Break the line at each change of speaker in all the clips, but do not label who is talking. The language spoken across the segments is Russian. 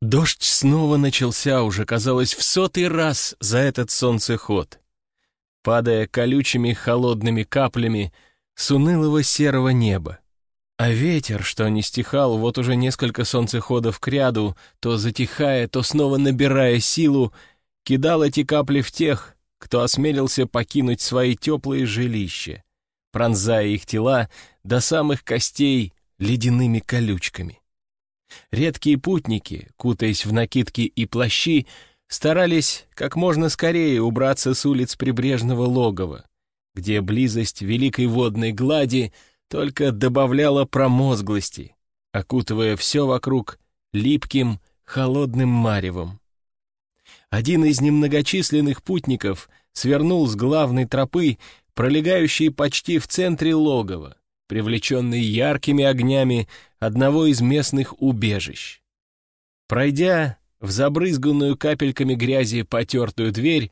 Дождь снова начался уже, казалось, в сотый раз за этот солнцеход, падая колючими холодными каплями с унылого серого неба. А ветер, что не стихал вот уже несколько солнцеходов к ряду, то затихая, то снова набирая силу, кидал эти капли в тех, кто осмелился покинуть свои теплые жилища, пронзая их тела до самых костей ледяными колючками. Редкие путники, кутаясь в накидки и плащи, старались как можно скорее убраться с улиц прибрежного логова, где близость великой водной глади — только добавляла промозглости, окутывая все вокруг липким, холодным маревом. Один из немногочисленных путников свернул с главной тропы, пролегающей почти в центре логова, привлеченный яркими огнями одного из местных убежищ. Пройдя в забрызганную капельками грязи потертую дверь,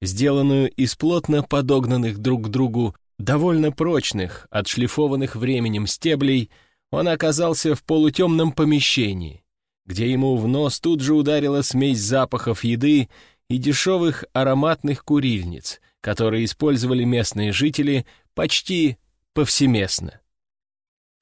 сделанную из плотно подогнанных друг к другу довольно прочных, отшлифованных временем стеблей, он оказался в полутемном помещении, где ему в нос тут же ударила смесь запахов еды и дешевых ароматных курильниц, которые использовали местные жители почти повсеместно.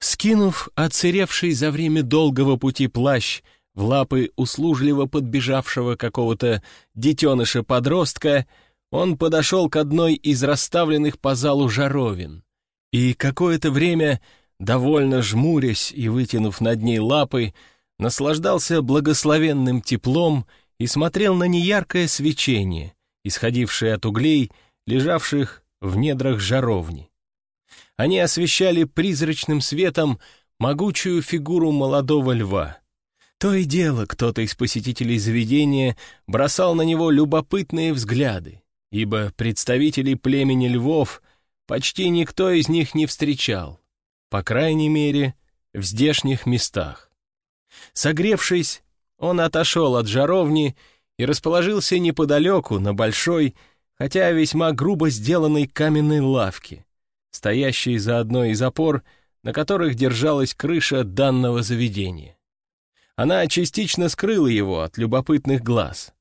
Скинув оцеревший за время долгого пути плащ в лапы услужливо подбежавшего какого-то детеныша-подростка, он подошел к одной из расставленных по залу жаровин и какое-то время, довольно жмурясь и вытянув над ней лапы, наслаждался благословенным теплом и смотрел на неяркое свечение, исходившее от углей, лежавших в недрах жаровни. Они освещали призрачным светом могучую фигуру молодого льва. То и дело кто-то из посетителей заведения бросал на него любопытные взгляды, ибо представителей племени львов почти никто из них не встречал, по крайней мере, в здешних местах. Согревшись, он отошел от жаровни и расположился неподалеку на большой, хотя весьма грубо сделанной каменной лавке, стоящей за одной из опор, на которых держалась крыша данного заведения. Она частично скрыла его от любопытных глаз.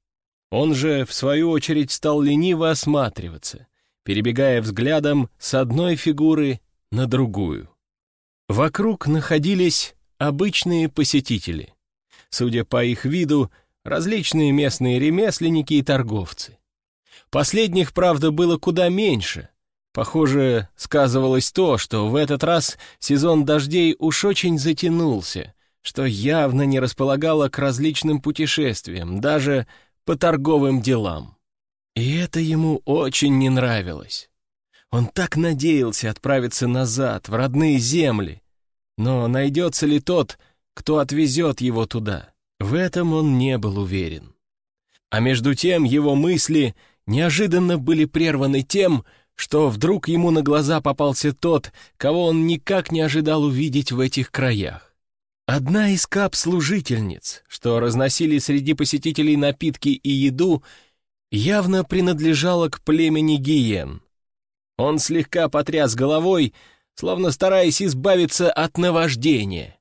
Он же, в свою очередь, стал лениво осматриваться, перебегая взглядом с одной фигуры на другую. Вокруг находились обычные посетители. Судя по их виду, различные местные ремесленники и торговцы. Последних, правда, было куда меньше. Похоже, сказывалось то, что в этот раз сезон дождей уж очень затянулся, что явно не располагало к различным путешествиям, даже по торговым делам. И это ему очень не нравилось. Он так надеялся отправиться назад, в родные земли. Но найдется ли тот, кто отвезет его туда? В этом он не был уверен. А между тем его мысли неожиданно были прерваны тем, что вдруг ему на глаза попался тот, кого он никак не ожидал увидеть в этих краях. Одна из кап-служительниц, что разносили среди посетителей напитки и еду, явно принадлежала к племени Гиен. Он слегка потряс головой, словно стараясь избавиться от наваждения.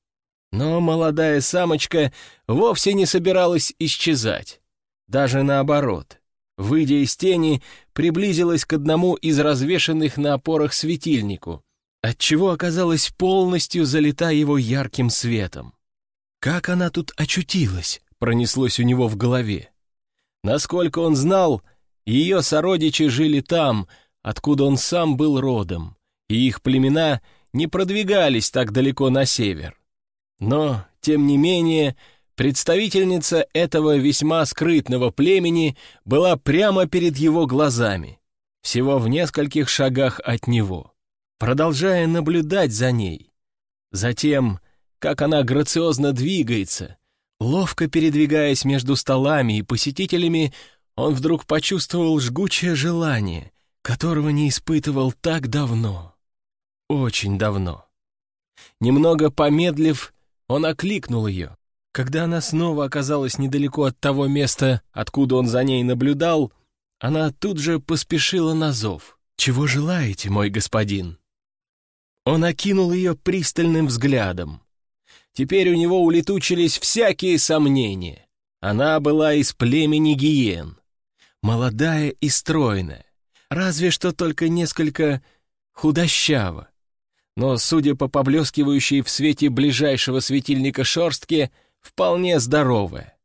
Но молодая самочка вовсе не собиралась исчезать. Даже наоборот. Выйдя из тени, приблизилась к одному из развешанных на опорах светильнику — отчего оказалась полностью залита его ярким светом. Как она тут очутилась, пронеслось у него в голове. Насколько он знал, ее сородичи жили там, откуда он сам был родом, и их племена не продвигались так далеко на север. Но, тем не менее, представительница этого весьма скрытного племени была прямо перед его глазами, всего в нескольких шагах от него продолжая наблюдать за ней. Затем, как она грациозно двигается, ловко передвигаясь между столами и посетителями, он вдруг почувствовал жгучее желание, которого не испытывал так давно. Очень давно. Немного помедлив, он окликнул ее. Когда она снова оказалась недалеко от того места, откуда он за ней наблюдал, она тут же поспешила на зов. «Чего желаете, мой господин?» Он окинул ее пристальным взглядом. Теперь у него улетучились всякие сомнения. Она была из племени гиен, молодая и стройная, разве что только несколько худощава. Но, судя по поблескивающей в свете ближайшего светильника шерстке, вполне здоровая.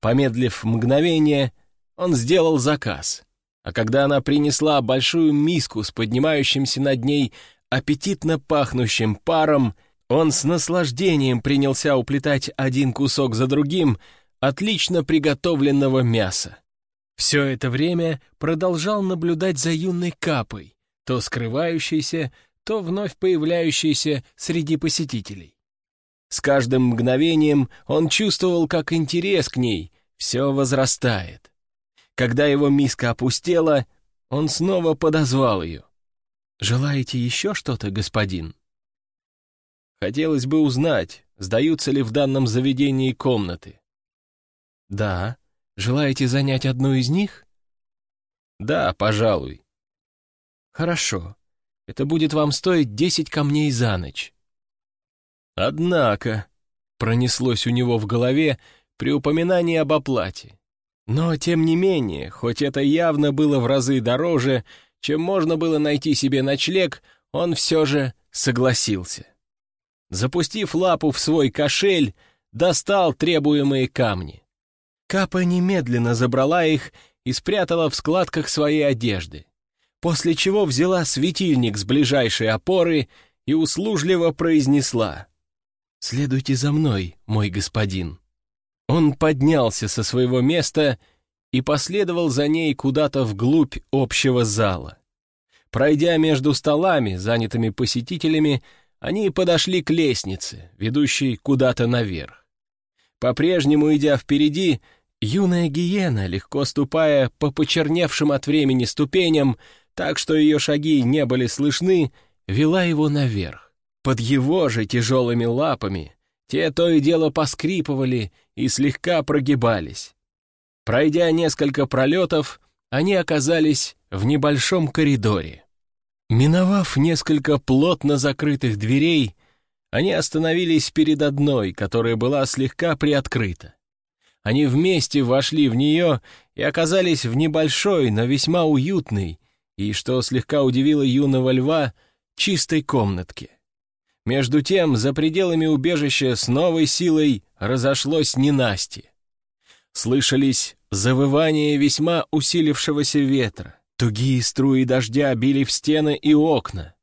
Помедлив мгновение, он сделал заказ, а когда она принесла большую миску с поднимающимся над ней аппетитно пахнущим паром, он с наслаждением принялся уплетать один кусок за другим отлично приготовленного мяса. Все это время продолжал наблюдать за юной капой, то скрывающейся, то вновь появляющейся среди посетителей. С каждым мгновением он чувствовал, как интерес к ней все возрастает. Когда его миска опустела, он снова подозвал ее. «Желаете еще что-то, господин?» Хотелось бы узнать, сдаются ли в данном заведении комнаты. «Да. Желаете занять одну из них?» «Да, пожалуй». «Хорошо. Это будет вам стоить десять камней за ночь». «Однако», — пронеслось у него в голове при упоминании об оплате. Но, тем не менее, хоть это явно было в разы дороже, чем можно было найти себе ночлег, он все же согласился. Запустив лапу в свой кошель, достал требуемые камни. Капа немедленно забрала их и спрятала в складках своей одежды, после чего взяла светильник с ближайшей опоры и услужливо произнесла «Следуйте за мной, мой господин». Он поднялся со своего места и последовал за ней куда-то вглубь общего зала. Пройдя между столами, занятыми посетителями, они подошли к лестнице, ведущей куда-то наверх. По-прежнему идя впереди, Юная гиена, легко ступая по почерневшим от времени ступеням, так что ее шаги не были слышны, вела его наверх. Под его же тяжелыми лапами те то и дело поскрипывали и слегка прогибались. Пройдя несколько пролетов, они оказались в небольшом коридоре. Миновав несколько плотно закрытых дверей, они остановились перед одной, которая была слегка приоткрыта. Они вместе вошли в нее и оказались в небольшой, но весьма уютной и, что слегка удивило юного льва, чистой комнатке. Между тем, за пределами убежища с новой силой разошлось ненастье. Слышались завывания весьма усилившегося ветра, тугие струи дождя били в стены и окна.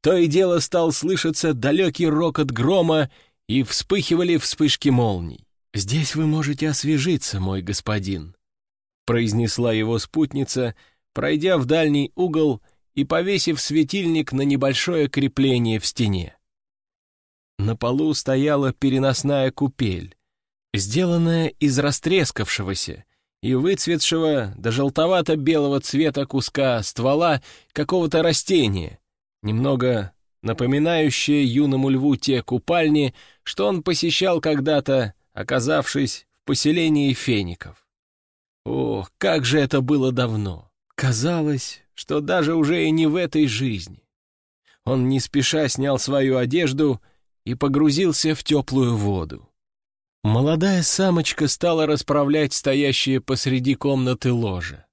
То и дело стал слышаться далекий рокот грома, и вспыхивали вспышки молний. «Здесь вы можете освежиться, мой господин», — произнесла его спутница, пройдя в дальний угол и повесив светильник на небольшое крепление в стене. На полу стояла переносная купель, сделанная из растрескавшегося и выцветшего до желтовато-белого цвета куска ствола какого-то растения, немного напоминающее юному льву те купальни, что он посещал когда-то оказавшись в поселении феников. Ох, как же это было давно! Казалось, что даже уже и не в этой жизни. Он не спеша снял свою одежду и погрузился в теплую воду. Молодая самочка стала расправлять стоящие посреди комнаты ложе.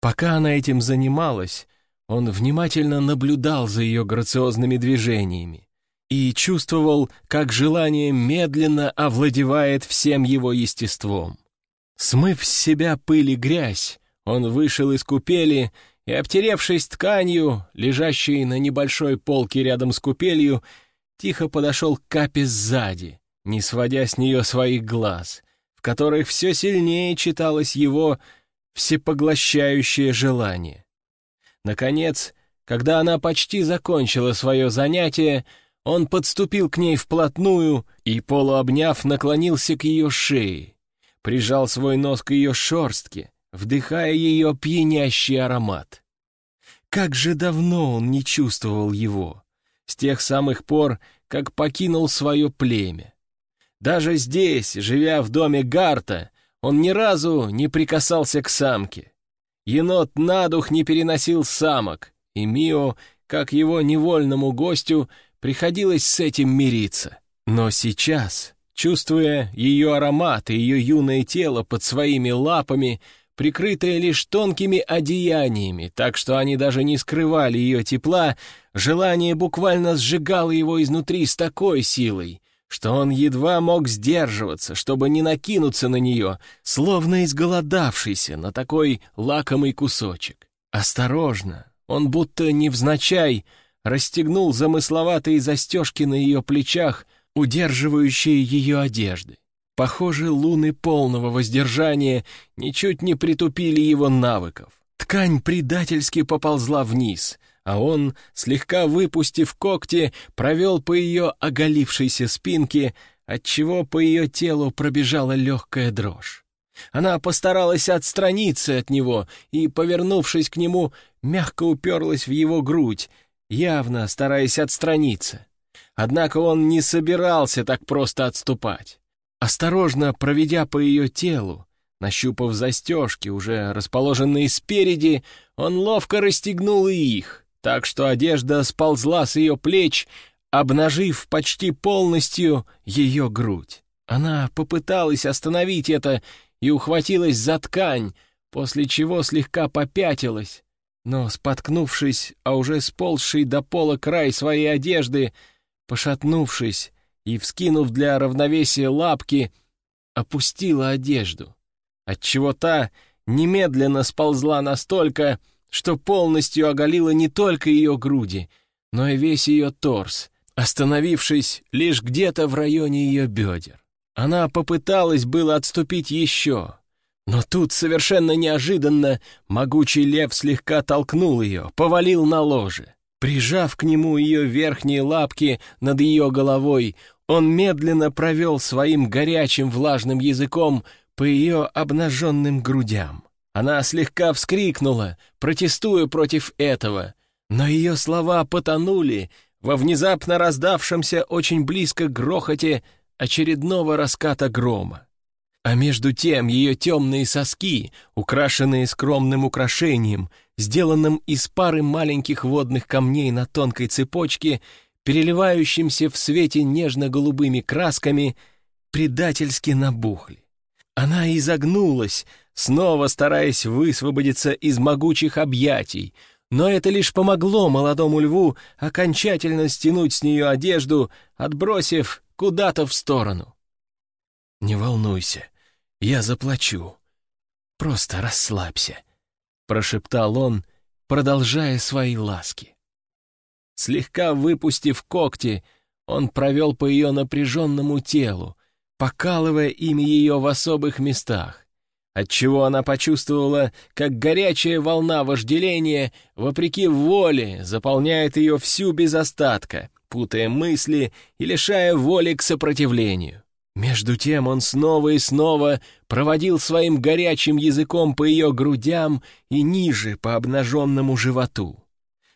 Пока она этим занималась, он внимательно наблюдал за ее грациозными движениями, и чувствовал, как желание медленно овладевает всем его естеством. Смыв с себя пыль и грязь, он вышел из купели и, обтеревшись тканью, лежащей на небольшой полке рядом с купелью, тихо подошел к капе сзади, не сводя с нее своих глаз, в которых все сильнее читалось его всепоглощающее желание. Наконец, когда она почти закончила свое занятие, он подступил к ней вплотную и, полуобняв, наклонился к ее шее, прижал свой нос к ее шерстке, вдыхая ее пьянящий аромат. Как же давно он не чувствовал его, с тех самых пор, как покинул свое племя. Даже здесь, живя в доме Гарта, он ни разу не прикасался к самке. Енот на дух не переносил самок, и Мио, как его невольному гостю, Приходилось с этим мириться. Но сейчас, чувствуя ее аромат и ее юное тело под своими лапами, прикрытое лишь тонкими одеяниями, так что они даже не скрывали ее тепла, желание буквально сжигало его изнутри с такой силой, что он едва мог сдерживаться, чтобы не накинуться на нее, словно изголодавшийся на такой лакомый кусочек. Осторожно, он будто невзначай расстегнул замысловатые застежки на ее плечах, удерживающие ее одежды. Похоже, луны полного воздержания ничуть не притупили его навыков. Ткань предательски поползла вниз, а он, слегка выпустив когти, провел по ее оголившейся спинке, отчего по ее телу пробежала легкая дрожь. Она постаралась отстраниться от него и, повернувшись к нему, мягко уперлась в его грудь, явно стараясь отстраниться. Однако он не собирался так просто отступать. Осторожно проведя по ее телу, нащупав застежки, уже расположенные спереди, он ловко расстегнул их, так что одежда сползла с ее плеч, обнажив почти полностью ее грудь. Она попыталась остановить это и ухватилась за ткань, после чего слегка попятилась, но, споткнувшись, а уже сползший до пола край своей одежды, пошатнувшись и, вскинув для равновесия лапки, опустила одежду, отчего та немедленно сползла настолько, что полностью оголила не только ее груди, но и весь ее торс, остановившись лишь где-то в районе ее бедер. Она попыталась было отступить еще, но тут совершенно неожиданно могучий лев слегка толкнул ее, повалил на ложе. Прижав к нему ее верхние лапки над ее головой, он медленно провел своим горячим влажным языком по ее обнаженным грудям. Она слегка вскрикнула, протестуя против этого, но ее слова потонули во внезапно раздавшемся очень близко грохоте очередного раската грома. А между тем ее темные соски, украшенные скромным украшением, сделанным из пары маленьких водных камней на тонкой цепочке, переливающимся в свете нежно-голубыми красками, предательски набухли. Она изогнулась, снова стараясь высвободиться из могучих объятий, но это лишь помогло молодому льву окончательно стянуть с нее одежду, отбросив куда-то в сторону. «Не волнуйся, я заплачу. Просто расслабься», — прошептал он, продолжая свои ласки. Слегка выпустив когти, он провел по ее напряженному телу, покалывая ими ее в особых местах, отчего она почувствовала, как горячая волна вожделения, вопреки воле, заполняет ее всю без остатка, путая мысли и лишая воли к сопротивлению. Между тем он снова и снова проводил своим горячим языком по ее грудям и ниже по обнаженному животу.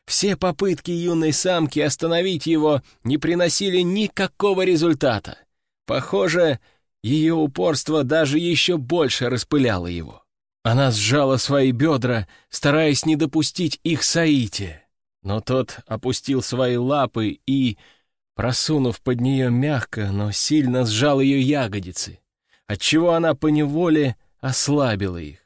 Все попытки юной самки остановить его не приносили никакого результата. Похоже, ее упорство даже еще больше распыляло его. Она сжала свои бедра, стараясь не допустить их соития. Но тот опустил свои лапы и, просунув под нее мягко, но сильно сжал ее ягодицы, отчего она поневоле ослабила их.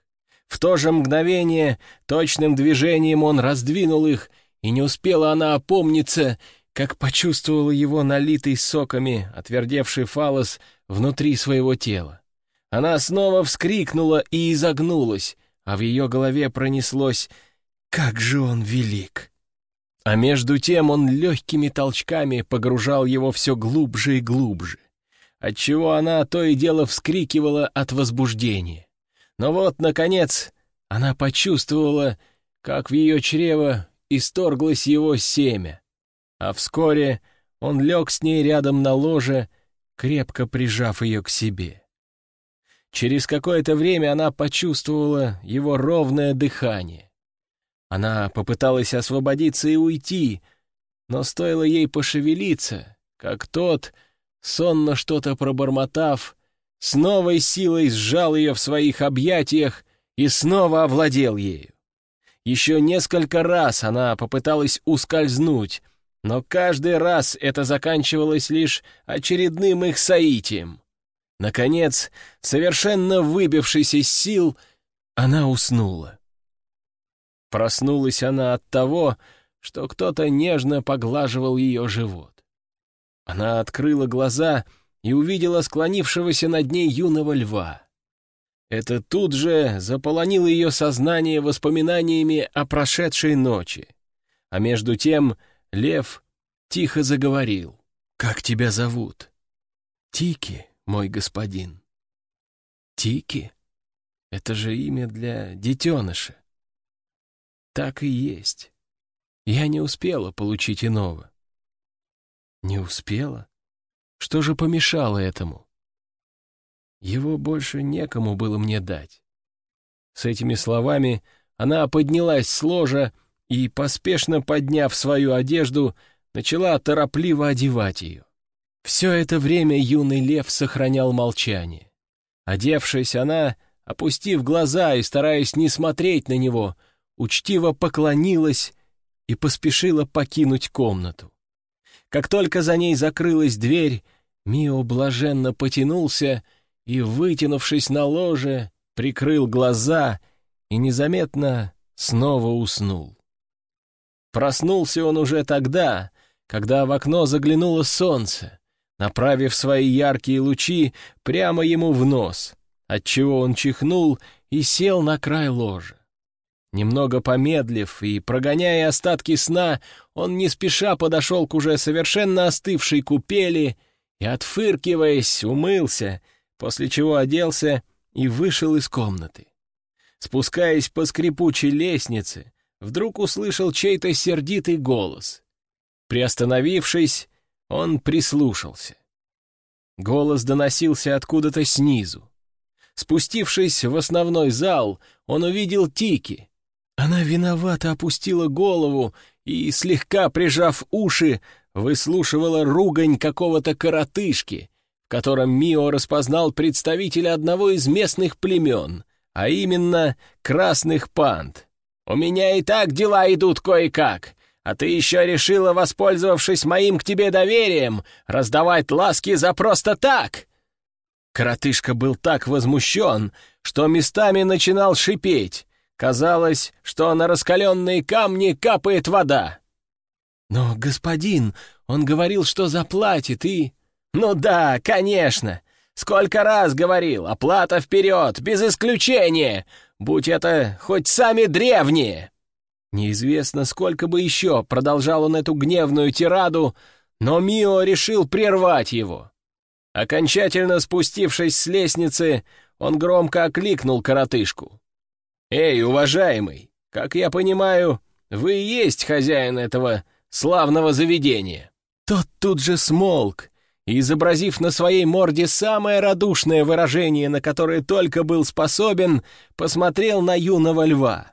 В то же мгновение точным движением он раздвинул их, и не успела она опомниться, как почувствовала его налитый соками отвердевший фалос внутри своего тела. Она снова вскрикнула и изогнулась, а в ее голове пронеслось «Как же он велик!» А между тем он легкими толчками погружал его все глубже и глубже, отчего она то и дело вскрикивала от возбуждения. Но вот, наконец, она почувствовала, как в ее чрево исторглось его семя, а вскоре он лег с ней рядом на ложе, крепко прижав ее к себе. Через какое-то время она почувствовала его ровное дыхание. Она попыталась освободиться и уйти, но стоило ей пошевелиться, как тот, сонно что-то пробормотав, с новой силой сжал ее в своих объятиях и снова овладел ею. Еще несколько раз она попыталась ускользнуть, но каждый раз это заканчивалось лишь очередным их соитием. Наконец, совершенно выбившись из сил, она уснула. Проснулась она от того, что кто-то нежно поглаживал ее живот. Она открыла глаза и увидела склонившегося над ней юного льва. Это тут же заполонило ее сознание воспоминаниями о прошедшей ночи. А между тем лев тихо заговорил. «Как тебя зовут?» «Тики, мой господин». «Тики? Это же имя для детеныша». «Так и есть. Я не успела получить иного». «Не успела? Что же помешало этому?» «Его больше некому было мне дать». С этими словами она поднялась с ложа и, поспешно подняв свою одежду, начала торопливо одевать ее. Все это время юный лев сохранял молчание. Одевшись, она, опустив глаза и стараясь не смотреть на него, учтиво поклонилась и поспешила покинуть комнату. Как только за ней закрылась дверь, Мио блаженно потянулся и, вытянувшись на ложе, прикрыл глаза и незаметно снова уснул. Проснулся он уже тогда, когда в окно заглянуло солнце, направив свои яркие лучи прямо ему в нос, отчего он чихнул и сел на край ложа. Немного помедлив и прогоняя остатки сна, он не спеша подошел к уже совершенно остывшей купели и, отфыркиваясь, умылся, после чего оделся и вышел из комнаты. Спускаясь по скрипучей лестнице, вдруг услышал чей-то сердитый голос. Приостановившись, он прислушался. Голос доносился откуда-то снизу. Спустившись в основной зал, он увидел Тики. Она виновато опустила голову и, слегка прижав уши, выслушивала ругань какого-то коротышки, в котором Мио распознал представителя одного из местных племен, а именно красных панд. «У меня и так дела идут кое-как. А ты еще решила, воспользовавшись моим к тебе доверием, раздавать ласки за просто так!» Коротышка был так возмущен, что местами начинал шипеть. Казалось, что на раскаленные камни капает вода. «Но, господин, он говорил, что заплатит и...» «Ну да, конечно! Сколько раз говорил, оплата вперед, без исключения, будь это хоть сами древние!» Неизвестно, сколько бы еще продолжал он эту гневную тираду, но Мио решил прервать его. Окончательно спустившись с лестницы, он громко окликнул коротышку. «Эй, уважаемый, как я понимаю, вы и есть хозяин этого славного заведения». Тот тут же смолк, изобразив на своей морде самое радушное выражение, на которое только был способен, посмотрел на юного льва.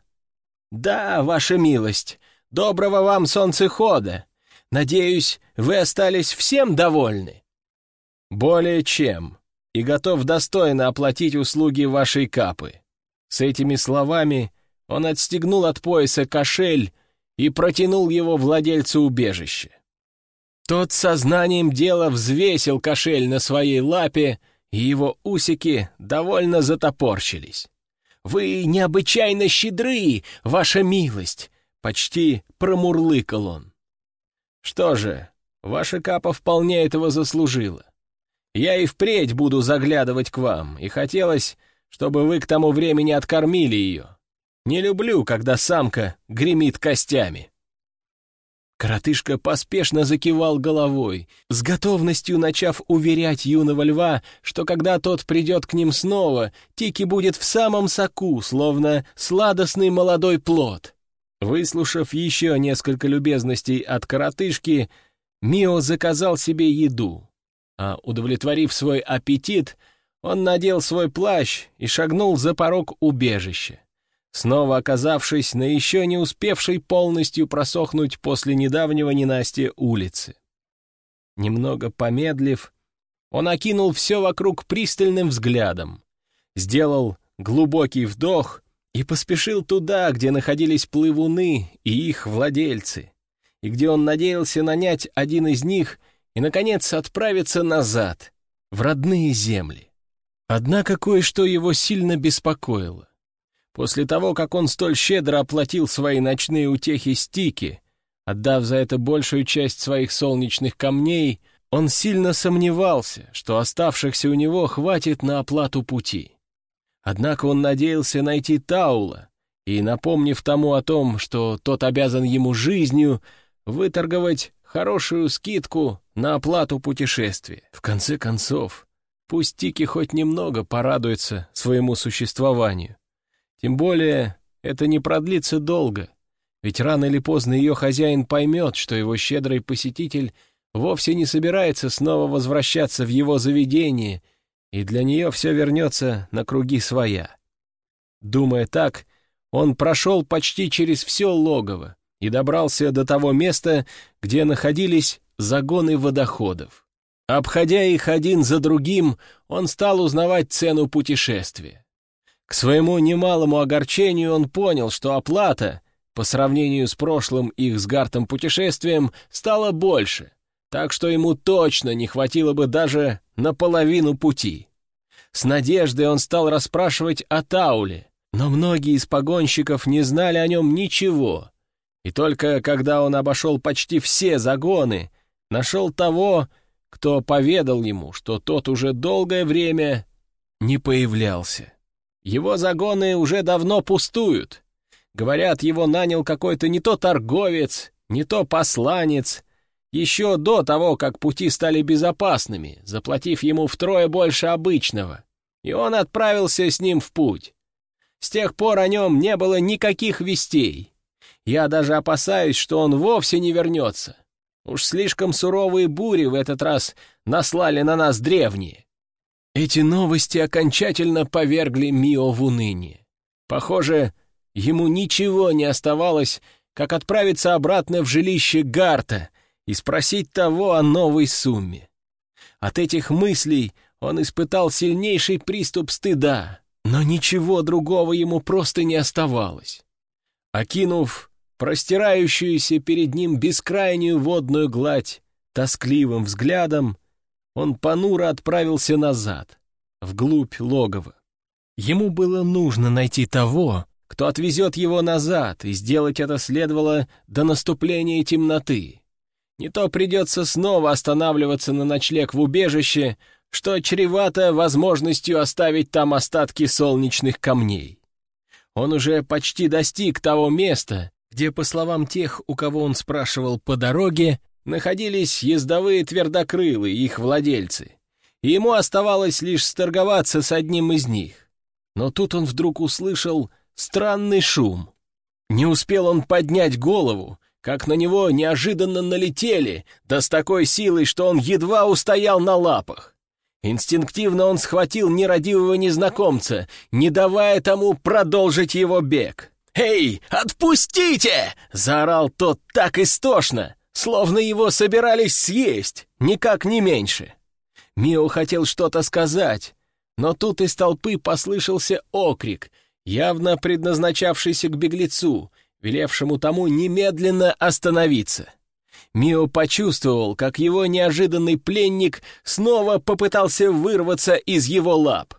«Да, ваша милость, доброго вам солнцехода. Надеюсь, вы остались всем довольны?» «Более чем, и готов достойно оплатить услуги вашей капы». С этими словами он отстегнул от пояса кошель и протянул его владельцу убежища. Тот сознанием дела взвесил кошель на своей лапе, и его усики довольно затопорщились. «Вы необычайно щедры, ваша милость!» — почти промурлыкал он. «Что же, ваша капа вполне этого заслужила. Я и впредь буду заглядывать к вам, и хотелось, чтобы вы к тому времени откормили ее. Не люблю, когда самка гремит костями». Коротышка поспешно закивал головой, с готовностью начав уверять юного льва, что когда тот придет к ним снова, Тики будет в самом соку, словно сладостный молодой плод. Выслушав еще несколько любезностей от коротышки, Мио заказал себе еду, а, удовлетворив свой аппетит, он надел свой плащ и шагнул за порог убежища снова оказавшись на еще не успевшей полностью просохнуть после недавнего ненастья улицы. Немного помедлив, он окинул все вокруг пристальным взглядом, сделал глубокий вдох и поспешил туда, где находились плывуны и их владельцы, и где он надеялся нанять один из них и, наконец, отправиться назад, в родные земли. Однако кое-что его сильно беспокоило. После того, как он столь щедро оплатил свои ночные утехи стики, отдав за это большую часть своих солнечных камней, он сильно сомневался, что оставшихся у него хватит на оплату пути. Однако он надеялся найти Таула и, напомнив тому о том, что тот обязан ему жизнью, выторговать хорошую скидку на оплату путешествия. В конце концов, пусть Тики хоть немного порадуется своему существованию. Тем более, это не продлится долго, ведь рано или поздно ее хозяин поймет, что его щедрый посетитель вовсе не собирается снова возвращаться в его заведение, и для нее все вернется на круги своя. Думая так, он прошел почти через все логово и добрался до того места, где находились загоны водоходов. Обходя их один за другим, он стал узнавать цену путешествия. К своему немалому огорчению он понял, что оплата, по сравнению с прошлым их с Гартом путешествием, стала больше, так что ему точно не хватило бы даже на половину пути. С надеждой он стал расспрашивать о Тауле, но многие из погонщиков не знали о нем ничего, и только когда он обошел почти все загоны, нашел того, кто поведал ему, что тот уже долгое время не появлялся. Его загоны уже давно пустуют. Говорят, его нанял какой-то не то торговец, не то посланец, еще до того, как пути стали безопасными, заплатив ему втрое больше обычного. И он отправился с ним в путь. С тех пор о нем не было никаких вестей. Я даже опасаюсь, что он вовсе не вернется. Уж слишком суровые бури в этот раз наслали на нас древние. Эти новости окончательно повергли Мио в уныние. Похоже, ему ничего не оставалось, как отправиться обратно в жилище Гарта и спросить того о новой сумме. От этих мыслей он испытал сильнейший приступ стыда, но ничего другого ему просто не оставалось. Окинув простирающуюся перед ним бескрайнюю водную гладь тоскливым взглядом, он понуро отправился назад, вглубь логова. Ему было нужно найти того, кто отвезет его назад, и сделать это следовало до наступления темноты. Не то придется снова останавливаться на ночлег в убежище, что чревато возможностью оставить там остатки солнечных камней. Он уже почти достиг того места, где, по словам тех, у кого он спрашивал по дороге, находились ездовые твердокрылы и их владельцы, и ему оставалось лишь сторговаться с одним из них. Но тут он вдруг услышал странный шум. Не успел он поднять голову, как на него неожиданно налетели, да с такой силой, что он едва устоял на лапах. Инстинктивно он схватил нерадивого незнакомца, не давая тому продолжить его бег. «Эй, отпустите!» — заорал тот так истошно, Словно его собирались съесть, никак не меньше. Мио хотел что-то сказать, но тут из толпы послышался окрик, явно предназначавшийся к беглецу, велевшему тому немедленно остановиться. Мио почувствовал, как его неожиданный пленник снова попытался вырваться из его лап.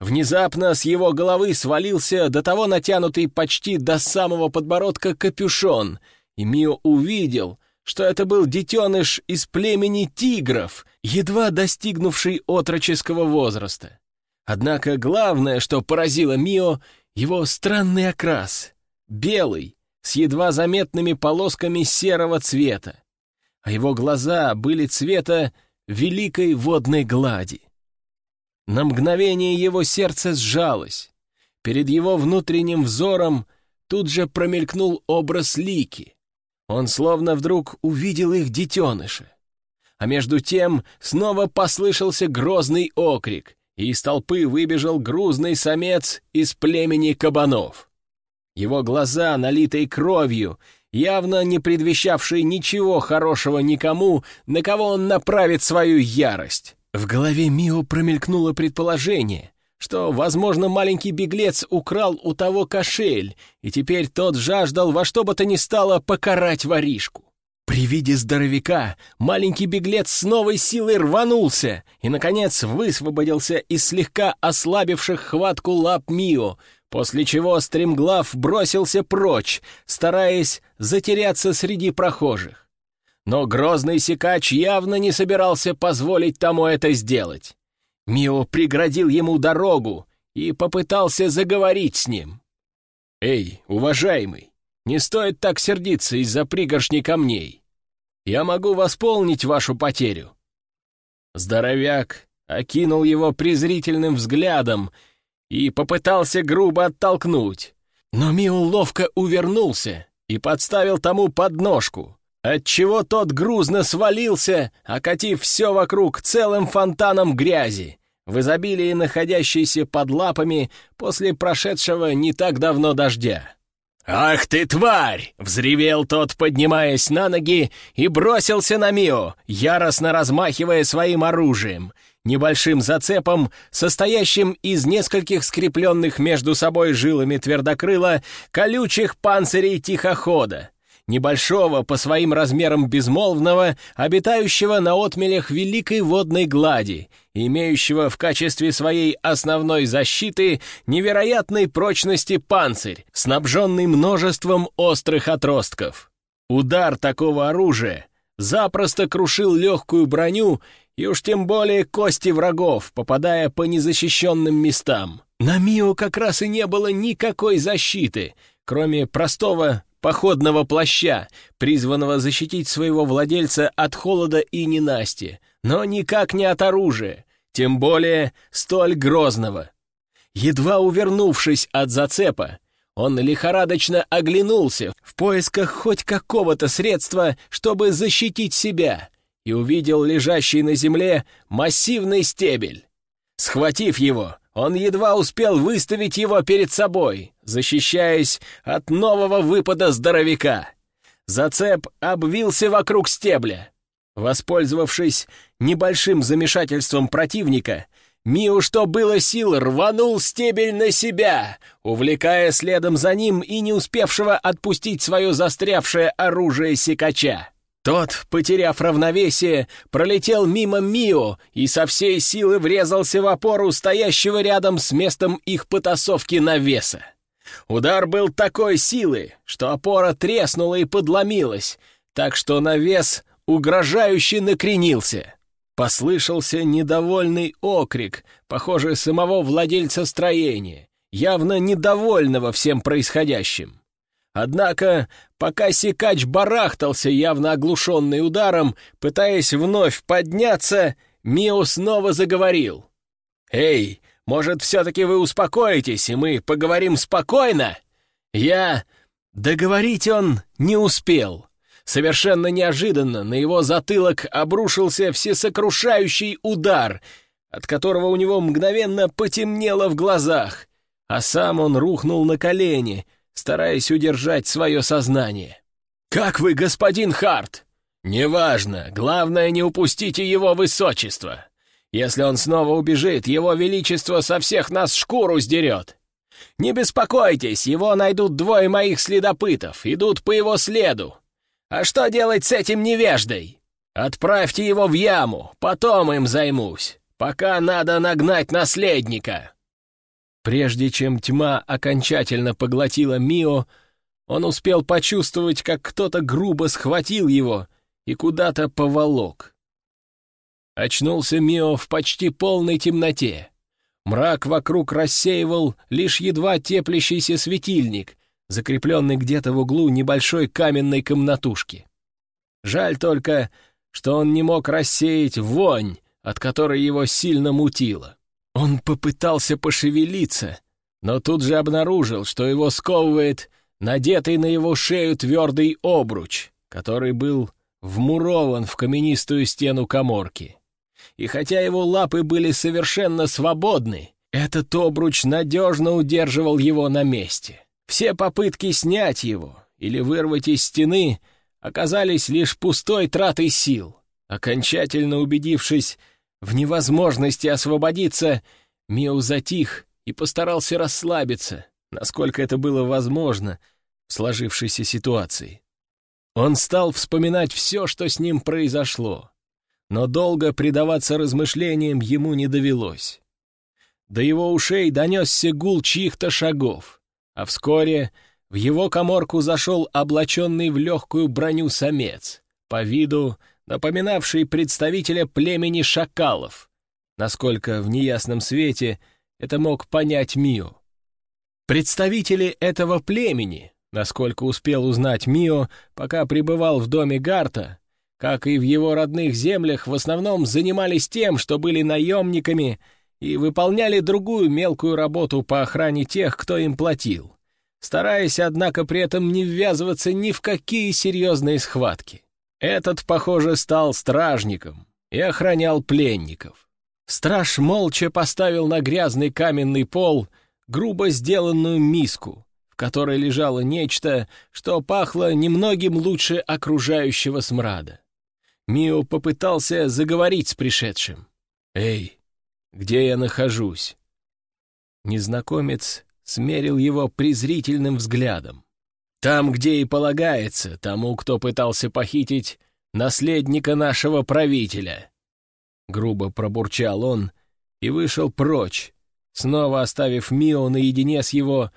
Внезапно с его головы свалился до того натянутый почти до самого подбородка капюшон, и Мио увидел, что это был детеныш из племени тигров, едва достигнувший отроческого возраста. Однако главное, что поразило Мио, его странный окрас, белый, с едва заметными полосками серого цвета, а его глаза были цвета великой водной глади. На мгновение его сердце сжалось. Перед его внутренним взором тут же промелькнул образ Лики, он словно вдруг увидел их детеныша. А между тем снова послышался грозный окрик, и из толпы выбежал грузный самец из племени кабанов. Его глаза, налитые кровью, явно не предвещавшие ничего хорошего никому, на кого он направит свою ярость. В голове Мио промелькнуло предположение, что, возможно, маленький беглец украл у того кошель, и теперь тот жаждал во что бы то ни стало покарать воришку. При виде здоровяка маленький беглец с новой силой рванулся и, наконец, высвободился из слегка ослабивших хватку лап Мио, после чего стремглав бросился прочь, стараясь затеряться среди прохожих. Но грозный секач явно не собирался позволить тому это сделать. Мио преградил ему дорогу и попытался заговорить с ним. «Эй, уважаемый, не стоит так сердиться из-за пригоршни камней. Я могу восполнить вашу потерю». Здоровяк окинул его презрительным взглядом и попытался грубо оттолкнуть. Но Мио ловко увернулся и подставил тому подножку, отчего тот грузно свалился, окатив все вокруг целым фонтаном грязи, в изобилии находящейся под лапами после прошедшего не так давно дождя. «Ах ты, тварь!» — взревел тот, поднимаясь на ноги, и бросился на Мио, яростно размахивая своим оружием, небольшим зацепом, состоящим из нескольких скрепленных между собой жилами твердокрыла колючих панцирей тихохода, небольшого по своим размерам безмолвного, обитающего на отмелях великой водной глади, имеющего в качестве своей основной защиты невероятной прочности панцирь, снабженный множеством острых отростков. Удар такого оружия запросто крушил легкую броню и уж тем более кости врагов, попадая по незащищенным местам. На Мио как раз и не было никакой защиты, кроме простого походного плаща, призванного защитить своего владельца от холода и ненасти, но никак не от оружия, тем более столь грозного. Едва увернувшись от зацепа, он лихорадочно оглянулся в поисках хоть какого-то средства, чтобы защитить себя, и увидел лежащий на земле массивный стебель. Схватив его, он едва успел выставить его перед собой, защищаясь от нового выпада здоровяка. Зацеп обвился вокруг стебля. Воспользовавшись небольшим замешательством противника, Миу, что было сил, рванул стебель на себя, увлекая следом за ним и не успевшего отпустить свое застрявшее оружие секача. Тот, потеряв равновесие, пролетел мимо Мио и со всей силы врезался в опору стоящего рядом с местом их потасовки навеса. Удар был такой силы, что опора треснула и подломилась, так что навес угрожающе накренился. Послышался недовольный окрик, похоже, самого владельца строения, явно недовольного всем происходящим. Однако, пока Сикач барахтался, явно оглушенный ударом, пытаясь вновь подняться, Мио снова заговорил. «Эй, может, все-таки вы успокоитесь, и мы поговорим спокойно?» Я... Договорить он не успел. Совершенно неожиданно на его затылок обрушился всесокрушающий удар, от которого у него мгновенно потемнело в глазах, а сам он рухнул на колени — стараясь удержать свое сознание. «Как вы, господин Харт?» «Неважно, главное, не упустите его высочество. Если он снова убежит, его величество со всех нас шкуру сдерет. Не беспокойтесь, его найдут двое моих следопытов, идут по его следу. А что делать с этим невеждой? Отправьте его в яму, потом им займусь. Пока надо нагнать наследника». Прежде чем тьма окончательно поглотила Мио, он успел почувствовать, как кто-то грубо схватил его и куда-то поволок. Очнулся Мио в почти полной темноте. Мрак вокруг рассеивал лишь едва теплящийся светильник, закрепленный где-то в углу небольшой каменной комнатушки. Жаль только, что он не мог рассеять вонь, от которой его сильно мутило. Он попытался пошевелиться, но тут же обнаружил, что его сковывает надетый на его шею твердый обруч, который был вмурован в каменистую стену коморки. И хотя его лапы были совершенно свободны, этот обруч надежно удерживал его на месте. Все попытки снять его или вырвать из стены оказались лишь пустой тратой сил. Окончательно убедившись, в невозможности освободиться, Мио затих и постарался расслабиться, насколько это было возможно в сложившейся ситуации. Он стал вспоминать все, что с ним произошло, но долго предаваться размышлениям ему не довелось. До его ушей донесся гул чьих-то шагов, а вскоре в его коморку зашел облаченный в легкую броню самец, по виду напоминавший представителя племени шакалов, насколько в неясном свете это мог понять Мио. Представители этого племени Насколько успел узнать Мио, пока пребывал в доме Гарта, как и в его родных землях, в основном занимались тем, что были наемниками и выполняли другую мелкую работу по охране тех, кто им платил, стараясь, однако, при этом не ввязываться ни в какие серьезные схватки. Этот, похоже, стал стражником и охранял пленников. Страж молча поставил на грязный каменный пол грубо сделанную миску, в которой лежало нечто, что пахло немногим лучше окружающего смрада. Мио попытался заговорить с пришедшим. «Эй, где я нахожусь?» Незнакомец смерил его презрительным взглядом. «Там, где и полагается, тому, кто пытался похитить наследника нашего правителя!» Грубо пробурчал он и вышел прочь, снова оставив Мио наедине с его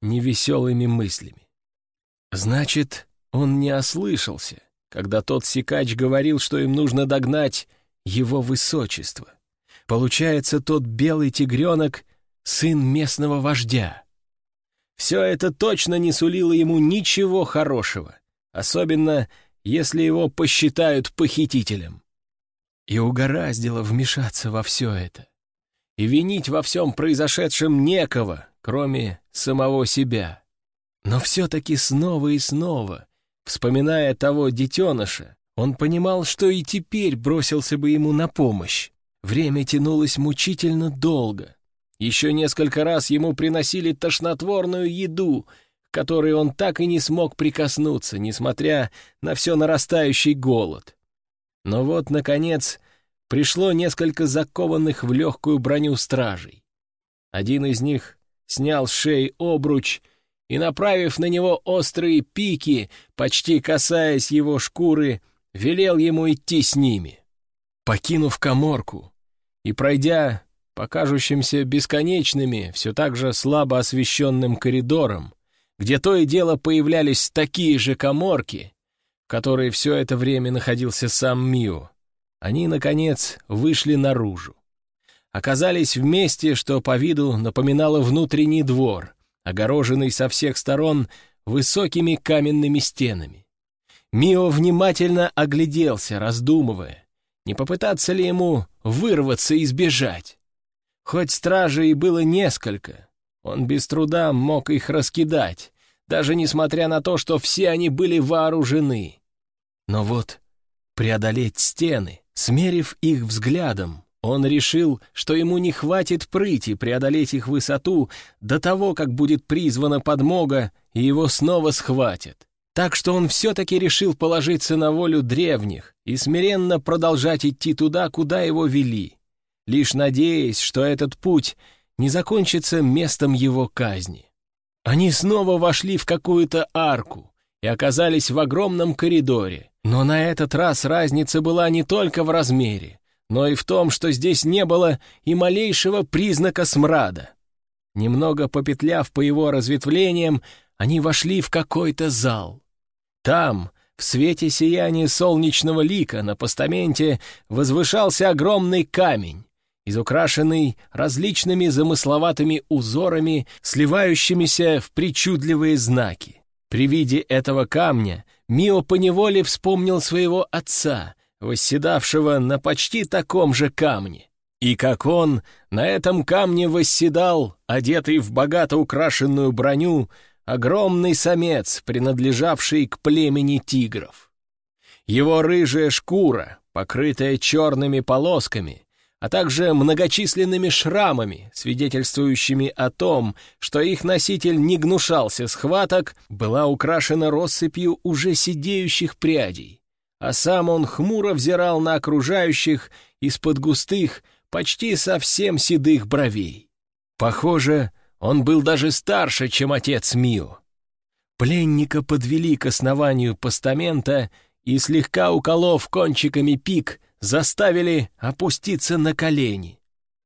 невеселыми мыслями. Значит, он не ослышался, когда тот сикач говорил, что им нужно догнать его высочество. Получается, тот белый тигренок — сын местного вождя. Все это точно не сулило ему ничего хорошего, особенно если его посчитают похитителем. И угораздило вмешаться во все это. И винить во всем произошедшем некого, кроме самого себя. Но все-таки снова и снова, вспоминая того детеныша, он понимал, что и теперь бросился бы ему на помощь. Время тянулось мучительно долго. Еще несколько раз ему приносили тошнотворную еду, к которой он так и не смог прикоснуться, несмотря на все нарастающий голод. Но вот, наконец, пришло несколько закованных в легкую броню стражей. Один из них снял с шеи обруч и, направив на него острые пики, почти касаясь его шкуры, велел ему идти с ними. Покинув коморку и пройдя по кажущимся бесконечными, все так же слабо освещенным коридорам, где то и дело появлялись такие же коморки, в которой все это время находился сам Мио, они, наконец, вышли наружу оказались в месте, что по виду напоминало внутренний двор, огороженный со всех сторон высокими каменными стенами. Мио внимательно огляделся, раздумывая, не попытаться ли ему вырваться и сбежать. Хоть стражей было несколько, он без труда мог их раскидать, даже несмотря на то, что все они были вооружены. Но вот преодолеть стены, смерив их взглядом, он решил, что ему не хватит прыти преодолеть их высоту до того, как будет призвана подмога, и его снова схватят. Так что он все-таки решил положиться на волю древних и смиренно продолжать идти туда, куда его вели, лишь надеясь, что этот путь не закончится местом его казни. Они снова вошли в какую-то арку и оказались в огромном коридоре, но на этот раз разница была не только в размере, но и в том, что здесь не было и малейшего признака смрада. Немного попетляв по его разветвлениям, они вошли в какой-то зал. Там, в свете сияния солнечного лика, на постаменте возвышался огромный камень, изукрашенный различными замысловатыми узорами, сливающимися в причудливые знаки. При виде этого камня Мио поневоле вспомнил своего отца, восседавшего на почти таком же камне. И как он на этом камне восседал, одетый в богато украшенную броню, огромный самец, принадлежавший к племени тигров. Его рыжая шкура, покрытая черными полосками, а также многочисленными шрамами, свидетельствующими о том, что их носитель не гнушался схваток, была украшена россыпью уже сидеющих прядей, а сам он хмуро взирал на окружающих из-под густых, почти совсем седых бровей. Похоже, он был даже старше, чем отец Мио. Пленника подвели к основанию постамента и, слегка уколов кончиками пик, заставили опуститься на колени.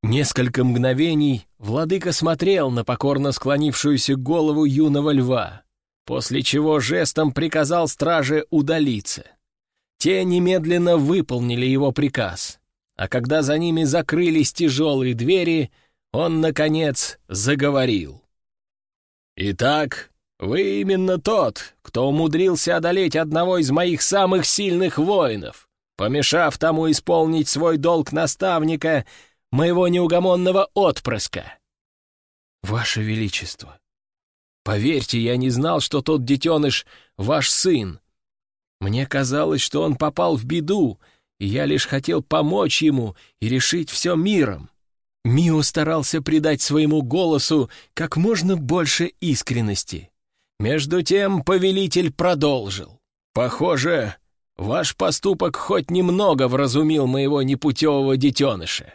Несколько мгновений владыка смотрел на покорно склонившуюся голову юного льва, после чего жестом приказал страже удалиться. Те немедленно выполнили его приказ, а когда за ними закрылись тяжелые двери, он, наконец, заговорил. «Итак, вы именно тот, кто умудрился одолеть одного из моих самых сильных воинов, помешав тому исполнить свой долг наставника, моего неугомонного отпрыска. Ваше Величество, поверьте, я не знал, что тот детеныш — ваш сын. Мне казалось, что он попал в беду, и я лишь хотел помочь ему и решить все миром. Мио старался придать своему голосу как можно больше искренности. Между тем повелитель продолжил. «Похоже, ваш поступок хоть немного вразумил моего непутевого детеныша.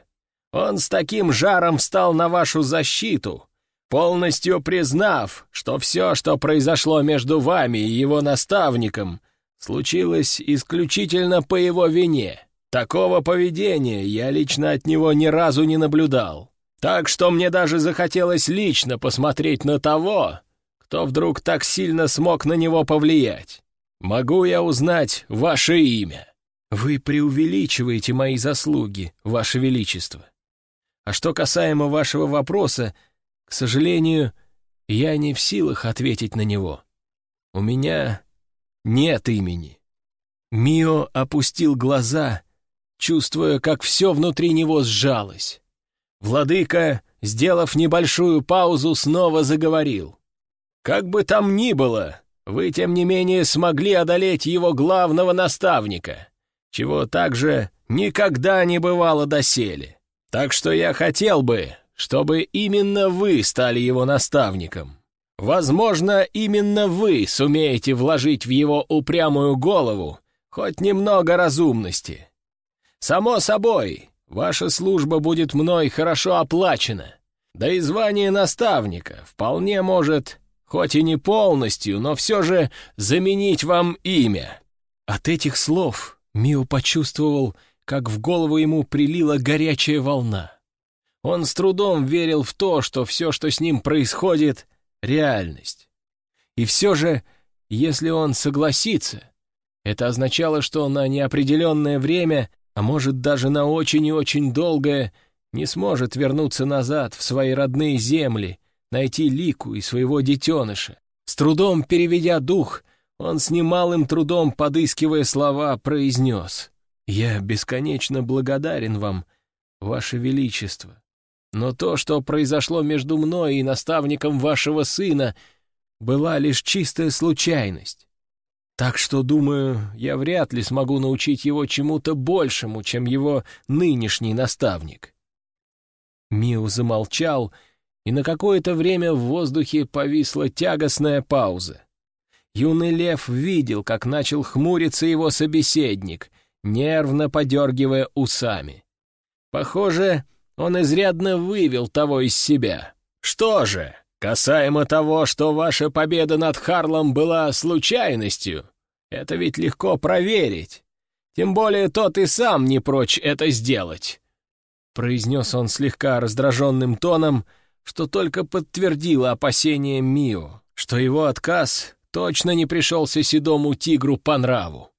Он с таким жаром встал на вашу защиту, полностью признав, что все, что произошло между вами и его наставником, случилось исключительно по его вине. Такого поведения я лично от него ни разу не наблюдал. Так что мне даже захотелось лично посмотреть на того, кто вдруг так сильно смог на него повлиять. Могу я узнать ваше имя?» «Вы преувеличиваете мои заслуги, ваше величество. А что касаемо вашего вопроса, к сожалению, я не в силах ответить на него. У меня нет имени». Мио опустил глаза, чувствуя, как все внутри него сжалось. Владыка, сделав небольшую паузу, снова заговорил. Как бы там ни было, вы, тем не менее, смогли одолеть его главного наставника, чего также никогда не бывало доселе. Так что я хотел бы, чтобы именно вы стали его наставником. Возможно, именно вы сумеете вложить в его упрямую голову хоть немного разумности. Само собой, ваша служба будет мной хорошо оплачена, да и звание наставника вполне может хоть и не полностью, но все же заменить вам имя». От этих слов Мио почувствовал, как в голову ему прилила горячая волна. Он с трудом верил в то, что все, что с ним происходит, — реальность. И все же, если он согласится, это означало, что на неопределенное время, а может даже на очень и очень долгое, не сможет вернуться назад в свои родные земли найти Лику и своего детеныша. С трудом переведя дух, он с немалым трудом, подыскивая слова, произнес «Я бесконечно благодарен вам, ваше величество, но то, что произошло между мной и наставником вашего сына, была лишь чистая случайность. Так что, думаю, я вряд ли смогу научить его чему-то большему, чем его нынешний наставник». Миу замолчал и на какое-то время в воздухе повисла тягостная пауза. Юный лев видел, как начал хмуриться его собеседник, нервно подергивая усами. Похоже, он изрядно вывел того из себя. «Что же, касаемо того, что ваша победа над Харлом была случайностью, это ведь легко проверить. Тем более тот и сам не прочь это сделать», — произнес он слегка раздраженным тоном, — что только подтвердило опасения Мио, что его отказ точно не пришелся седому тигру по нраву.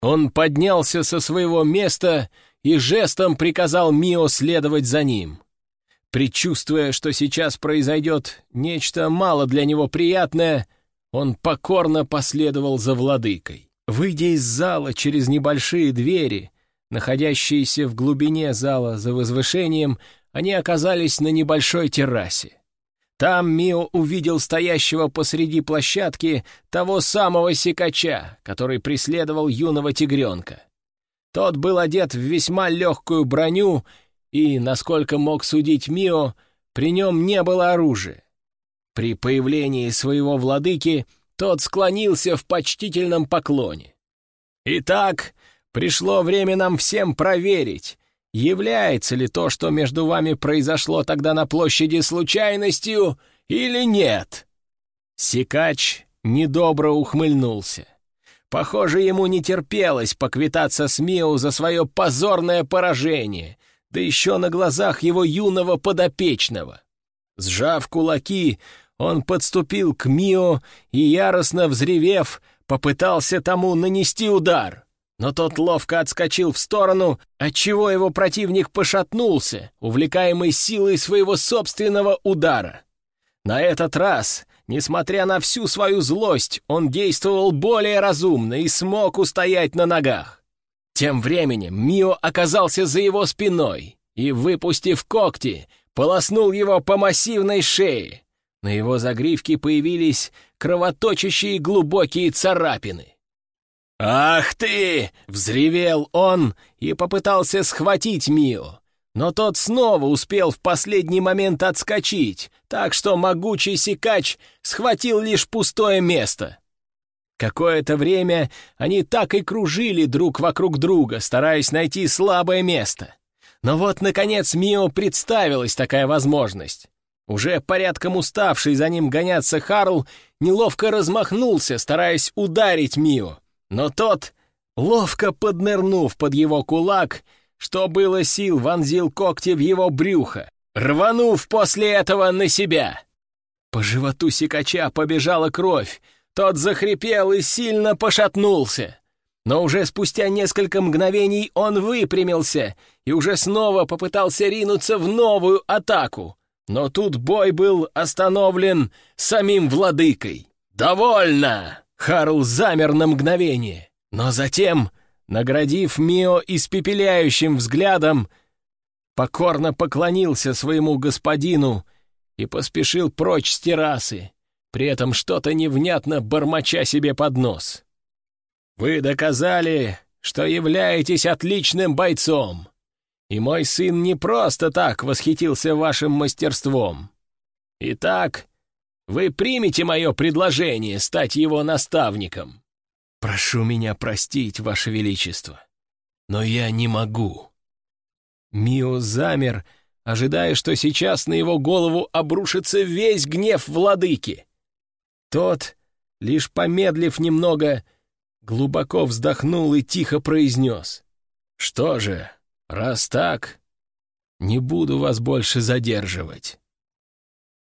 Он поднялся со своего места и жестом приказал Мио следовать за ним. Предчувствуя, что сейчас произойдет нечто мало для него приятное, он покорно последовал за владыкой. Выйдя из зала через небольшие двери, находящиеся в глубине зала за возвышением, они оказались на небольшой террасе. Там Мио увидел стоящего посреди площадки того самого сикача, который преследовал юного тигренка. Тот был одет в весьма легкую броню, и, насколько мог судить Мио, при нем не было оружия. При появлении своего владыки тот склонился в почтительном поклоне. «Итак, пришло время нам всем проверить, является ли то, что между вами произошло тогда на площади случайностью или нет?» Сикач недобро ухмыльнулся. Похоже, ему не терпелось поквитаться с Мио за свое позорное поражение, да еще на глазах его юного подопечного. Сжав кулаки, он подступил к Мио и, яростно взревев, попытался тому нанести удар. Но тот ловко отскочил в сторону, отчего его противник пошатнулся, увлекаемый силой своего собственного удара. На этот раз, несмотря на всю свою злость, он действовал более разумно и смог устоять на ногах. Тем временем Мио оказался за его спиной и, выпустив когти, полоснул его по массивной шее. На его загривке появились кровоточащие глубокие царапины. «Ах ты!» — взревел он и попытался схватить Мио. Но тот снова успел в последний момент отскочить, так что могучий сикач схватил лишь пустое место. Какое-то время они так и кружили друг вокруг друга, стараясь найти слабое место. Но вот, наконец, Мио представилась такая возможность. Уже порядком уставший за ним гоняться Харл неловко размахнулся, стараясь ударить Мио. Но тот, ловко поднырнув под его кулак, что было сил, вонзил когти в его брюхо, рванув после этого на себя. По животу сикача побежала кровь, тот захрипел и сильно пошатнулся. Но уже спустя несколько мгновений он выпрямился и уже снова попытался ринуться в новую атаку. Но тут бой был остановлен самим владыкой. «Довольно!» Харл замер на мгновение, но затем, наградив Мио испепеляющим взглядом, покорно поклонился своему господину и поспешил прочь с террасы, при этом что-то невнятно бормоча себе под нос. «Вы доказали, что являетесь отличным бойцом, и мой сын не просто так восхитился вашим мастерством. Итак, вы примете мое предложение стать его наставником? Прошу меня простить, ваше величество, но я не могу». Мио замер, ожидая, что сейчас на его голову обрушится весь гнев владыки. Тот, лишь помедлив немного, глубоко вздохнул и тихо произнес. «Что же, раз так, не буду вас больше задерживать».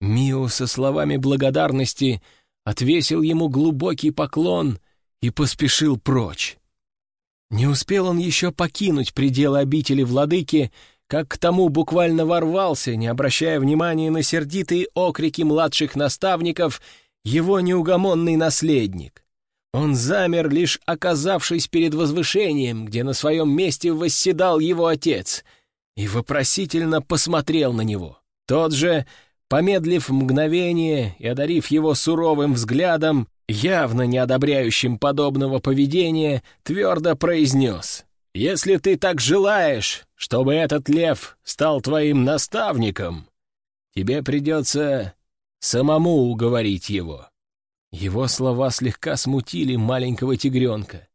Мио со словами благодарности отвесил ему глубокий поклон и поспешил прочь. Не успел он еще покинуть пределы обители владыки, как к тому буквально ворвался, не обращая внимания на сердитые окрики младших наставников, его неугомонный наследник. Он замер, лишь оказавшись перед возвышением, где на своем месте восседал его отец, и вопросительно посмотрел на него. Тот же Помедлив мгновение и одарив его суровым взглядом, явно не одобряющим подобного поведения, твердо произнес. «Если ты так желаешь, чтобы этот лев стал твоим наставником, тебе придется самому уговорить его». Его слова слегка смутили маленького тигренка.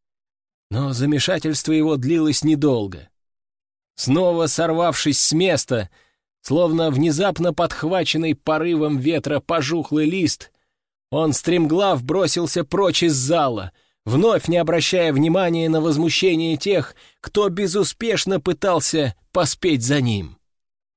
Но замешательство его длилось недолго. Снова сорвавшись с места, Словно внезапно подхваченный порывом ветра пожухлый лист, он стремглав бросился прочь из зала, вновь не обращая внимания на возмущение тех, кто безуспешно пытался поспеть за ним.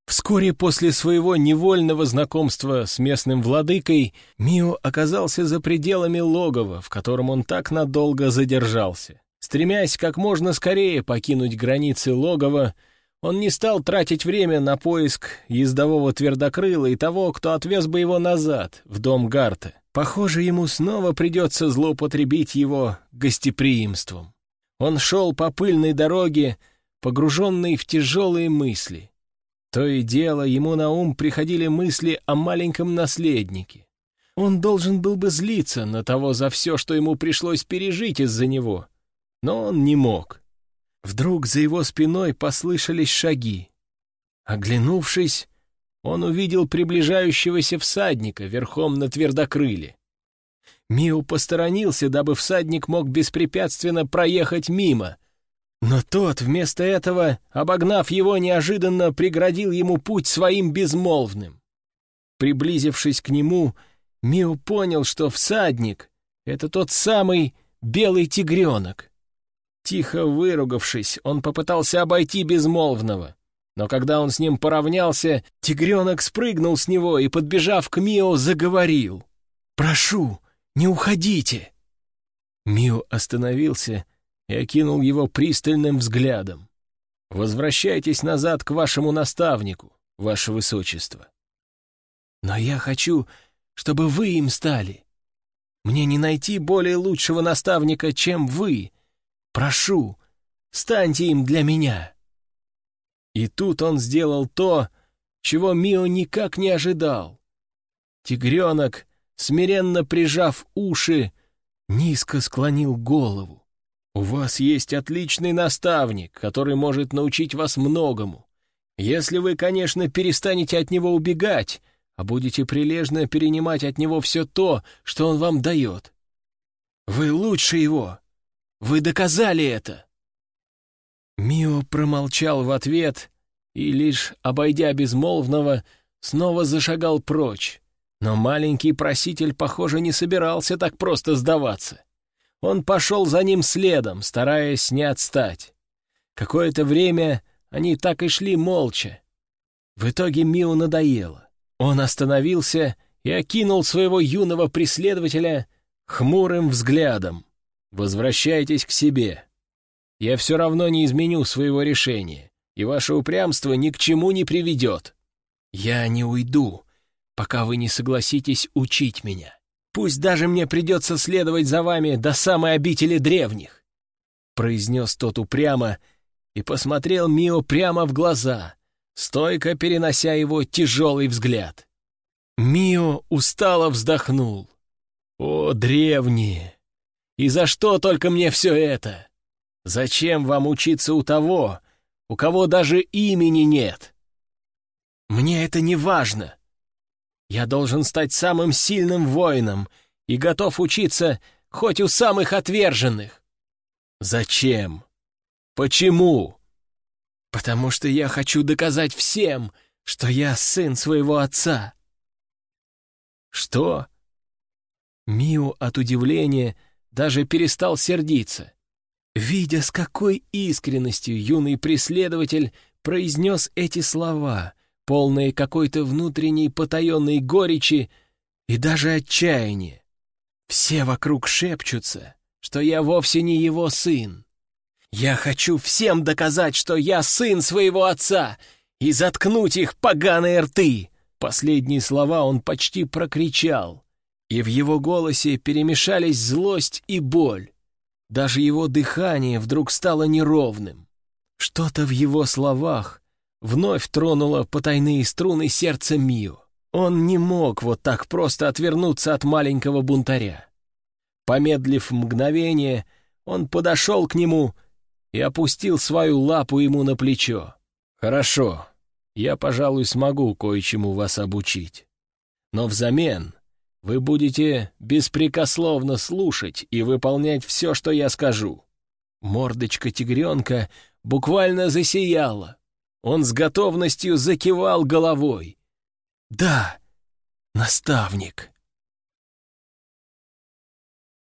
Вскоре после своего невольного знакомства с местным владыкой Мио оказался за пределами логова, в котором он так надолго задержался. Стремясь как можно скорее покинуть границы логова, он не стал тратить время на поиск ездового твердокрыла и того, кто отвез бы его назад, в дом Гарта. Похоже, ему снова придется злоупотребить его гостеприимством. Он шел по пыльной дороге, погруженный в тяжелые мысли. То и дело ему на ум приходили мысли о маленьком наследнике. Он должен был бы злиться на того за все, что ему пришлось пережить из-за него, но он не мог. Вдруг за его спиной послышались шаги. Оглянувшись, он увидел приближающегося всадника верхом на твердокрыле. Мио посторонился, дабы всадник мог беспрепятственно проехать мимо, но тот, вместо этого, обогнав его, неожиданно преградил ему путь своим безмолвным. Приблизившись к нему, Мио понял, что всадник Это тот самый белый тигренок. Тихо выругавшись, он попытался обойти безмолвного. Но когда он с ним поравнялся, тигренок спрыгнул с него и, подбежав к Мио, заговорил. «Прошу, не уходите!» Мио остановился и окинул его пристальным взглядом. «Возвращайтесь назад к вашему наставнику, ваше высочество». «Но я хочу, чтобы вы им стали. Мне не найти более лучшего наставника, чем вы. Прошу, станьте им для меня». И тут он сделал то, чего Мио никак не ожидал. Тигренок, смиренно прижав уши, низко склонил голову. «У вас есть отличный наставник, который может научить вас многому. Если вы, конечно, перестанете от него убегать, а будете прилежно перенимать от него все то, что он вам дает. Вы лучше его. Вы доказали это!» Мио промолчал в ответ и, лишь обойдя безмолвного, снова зашагал прочь. Но маленький проситель, похоже, не собирался так просто сдаваться. Он пошел за ним следом, стараясь не отстать. Какое-то время они так и шли молча. В итоге Мио надоело. Он остановился и окинул своего юного преследователя хмурым взглядом. «Возвращайтесь к себе. Я все равно не изменю своего решения, и ваше упрямство ни к чему не приведет. Я не уйду, пока вы не согласитесь учить меня. Пусть даже мне придется следовать за вами до самой обители древних», — произнес тот упрямо и посмотрел Мио прямо в глаза, стойко перенося его тяжелый взгляд. Мио устало вздохнул. «О, древние! И за что только мне все это? Зачем вам учиться у того, у кого даже имени нет? Мне это не важно. Я должен стать самым сильным воином и готов учиться хоть у самых отверженных. Зачем? Почему? Потому что я хочу доказать всем, что я сын своего отца. Что? Миу от удивления даже перестал сердиться. Видя, с какой искренностью юный преследователь произнес эти слова, полные какой-то внутренней потаенной горечи и даже отчаяния. Все вокруг шепчутся, что я вовсе не его сын, я хочу всем доказать, что я сын своего отца, и заткнуть их поганые рты!» Последние слова он почти прокричал, и в его голосе перемешались злость и боль. Даже его дыхание вдруг стало неровным. Что-то в его словах вновь тронуло потайные струны сердца Мио. Он не мог вот так просто отвернуться от маленького бунтаря. Помедлив мгновение, он подошел к нему и опустил свою лапу ему на плечо. «Хорошо, я, пожалуй, смогу кое-чему вас обучить. Но взамен вы будете беспрекословно слушать и выполнять все, что я скажу». Мордочка тигренка буквально засияла. Он с готовностью закивал головой. «Да, наставник».